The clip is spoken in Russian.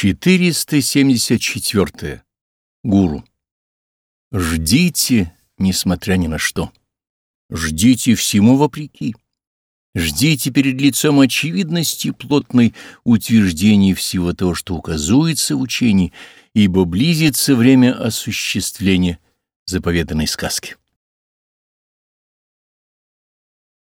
474. Гуру. Ждите, несмотря ни на что. Ждите всему вопреки. Ждите перед лицом очевидности плотной утверждений всего того, что указуется в учении, ибо близится время осуществления заповеданной сказки.